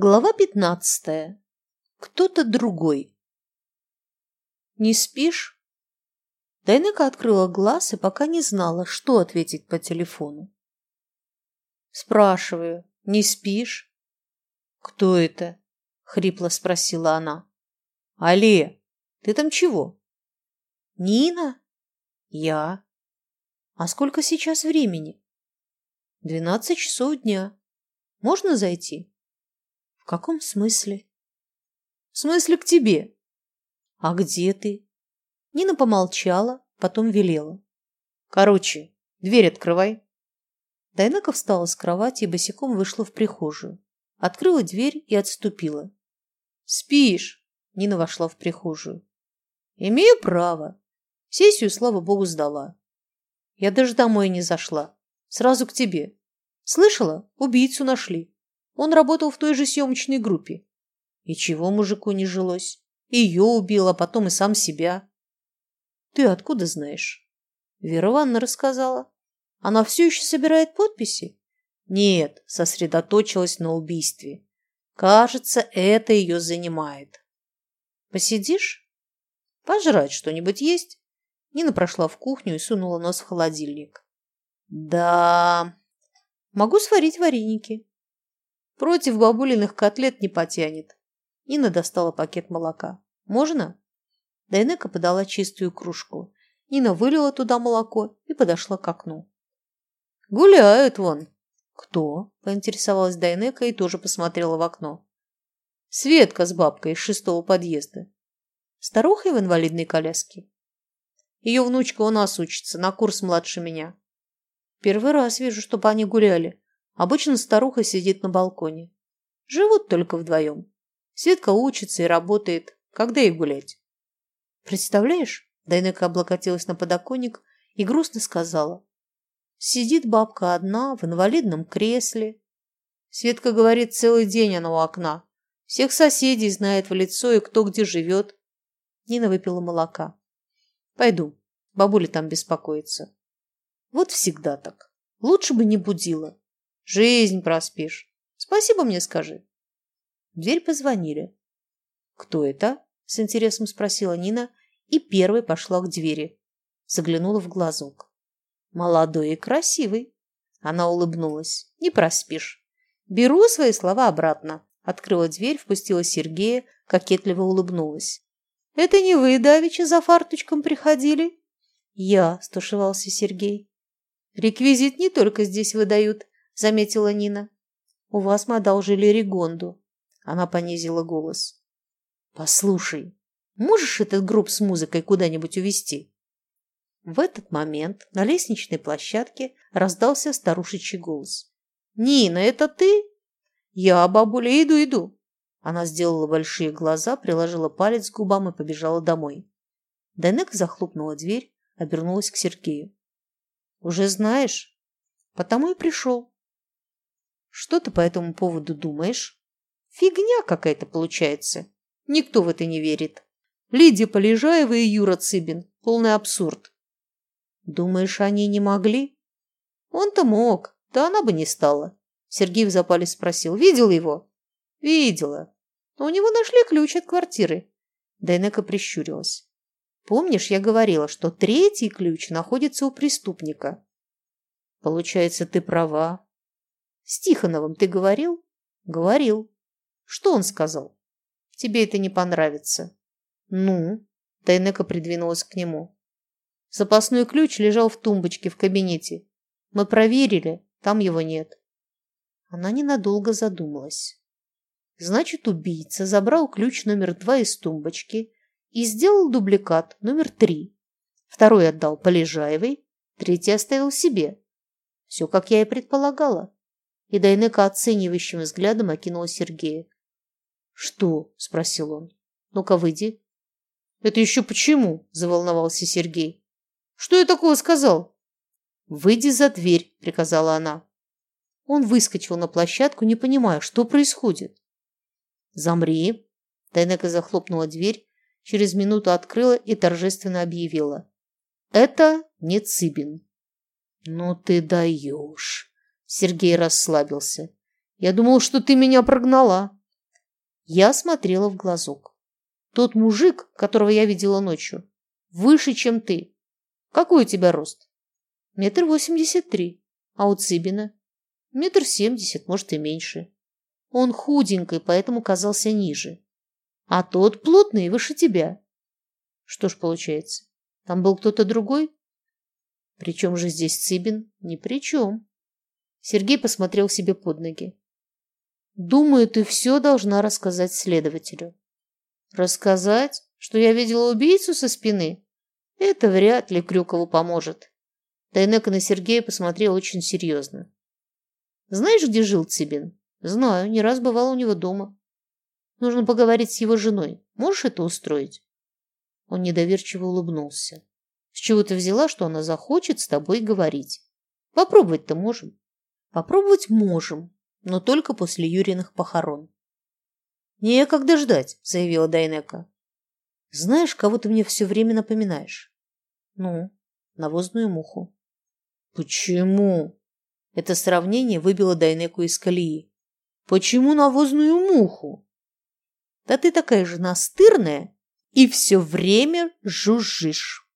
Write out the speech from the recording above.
Глава пятнадцатая. Кто-то другой. «Не спишь?» Дайнека открыла глаз и пока не знала, что ответить по телефону. «Спрашиваю, не спишь?» «Кто это?» — хрипло спросила она. «Алле, ты там чего?» «Нина?» «Я». «А сколько сейчас времени?» «Двенадцать часов дня. Можно зайти?» Каком смысле? В смысле к тебе. А где ты? Нина помолчала, потом велела. Короче, дверь открывай. Дайнека встала с кровати и босиком вышла в прихожую. Открыла дверь и отступила. «Спишь?» Нина вошла в прихожую. «Имею право. Сессию, слава богу, сдала. Я даже домой не зашла. Сразу к тебе. Слышала? Убийцу нашли. Он работал в той же съемочной группе. И чего мужику не жилось? Ее убил, а потом и сам себя. Ты откуда знаешь? Вера Ивановна рассказала. Она все еще собирает подписи? Нет, сосредоточилась на убийстве. Кажется, это ее занимает. Посидишь? Пожрать что-нибудь есть? Нина прошла в кухню и сунула нос в холодильник. Да, могу сварить вареники. Против бабулиных котлет не потянет. Нина достала пакет молока. «Можно?» Дайнека подала чистую кружку. Нина вылила туда молоко и подошла к окну. «Гуляют вон!» «Кто?» – поинтересовалась Дайнека и тоже посмотрела в окно. «Светка с бабкой из шестого подъезда. Старуха в инвалидной коляске. Ее внучка у нас учится, на курс младше меня. Первый раз вижу, чтобы они гуляли. Обычно старуха сидит на балконе. Живут только вдвоем. Светка учится и работает. Когда ей гулять? Представляешь? Дайнека облокотилась на подоконник и грустно сказала. Сидит бабка одна в инвалидном кресле. Светка говорит, целый день она у окна. Всех соседей знает в лицо и кто где живет. Нина выпила молока. Пойду, бабуля там беспокоится. Вот всегда так. Лучше бы не будила. Жизнь проспишь. Спасибо мне скажи. В дверь позвонили. Кто это? С интересом спросила Нина и первой пошла к двери. Заглянула в глазок. Молодой и красивый. Она улыбнулась. Не проспишь. Беру свои слова обратно. Открыла дверь, впустила Сергея, кокетливо улыбнулась. «Это не вы, Давича, за фарточком приходили?» «Я», – стушевался Сергей. «Реквизит не только здесь выдают, заметила Нина. У вас мы одолжили Ригонду. Она понизила голос. Послушай, можешь этот гроб с музыкой куда-нибудь увезти? В этот момент на лестничной площадке раздался старушечий голос. «Нина, это ты?» «Я, бабуля, иду, иду». Она сделала большие глаза, приложила палец к губам и побежала домой. Дайнек захлопнула дверь, обернулась к Сергею. «Уже знаешь?» «Потому и пришел. Что ты по этому поводу думаешь? Фигня какая-то получается. Никто в это не верит. Лидия Полежаева и Юра Цыбин. Полный абсурд. Думаешь, они не могли? Он-то мог, да она бы не стала. Сергей в запале спросил. Видел его? Видела. Но у него нашли ключ от квартиры. Дайнека прищурилась. Помнишь, я говорила, что третий ключ находится у преступника? Получается, ты права. С Тихоновым ты говорил? Говорил. Что он сказал? Тебе это не понравится. Ну? Тайнека придвинулась к нему. Запасной ключ лежал в тумбочке в кабинете. Мы проверили, там его нет. Она ненадолго задумалась. Значит, убийца забрал ключ номер два из тумбочки и сделал дубликат номер три. Второй отдал Полежаевой, третий оставил себе. Все, как я и предполагала и Дайнека оценивающим взглядом окинула Сергея. «Что?» – спросил он. «Ну-ка, выйди». «Это еще почему?» – заволновался Сергей. «Что я такого сказал?» «Выйди за дверь», – приказала она. Он выскочил на площадку, не понимая, что происходит. «Замри!» Дайнека захлопнула дверь, через минуту открыла и торжественно объявила. «Это не Цыбин». «Ну ты даешь!» Сергей расслабился. «Я думал, что ты меня прогнала». Я смотрела в глазок. Тот мужик, которого я видела ночью, выше, чем ты. Какой у тебя рост? Метр восемьдесят три. А у Цыбина? Метр семьдесят, может и меньше. Он худенький, поэтому казался ниже. А тот плотный выше тебя. Что ж получается, там был кто-то другой? Причем же здесь Цыбин? Ни при чем. Сергей посмотрел себе под ноги. Думаю, ты все должна рассказать следователю. Рассказать, что я видела убийцу со спины? Это вряд ли Крюкову поможет. Тайнека на Сергея посмотрел очень серьезно. Знаешь, где жил Цыбин? Знаю, не раз бывал у него дома. Нужно поговорить с его женой. Можешь это устроить? Он недоверчиво улыбнулся. С чего ты взяла, что она захочет с тобой говорить? Попробовать-то можем. Попробовать можем, но только после Юриных похорон. «Некогда ждать», — заявила Дайнека. «Знаешь, кого ты мне все время напоминаешь?» «Ну, навозную муху». «Почему?» Это сравнение выбило Дайнеку из колеи. «Почему навозную муху?» «Да ты такая же настырная и все время жужжишь».